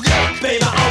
Baby,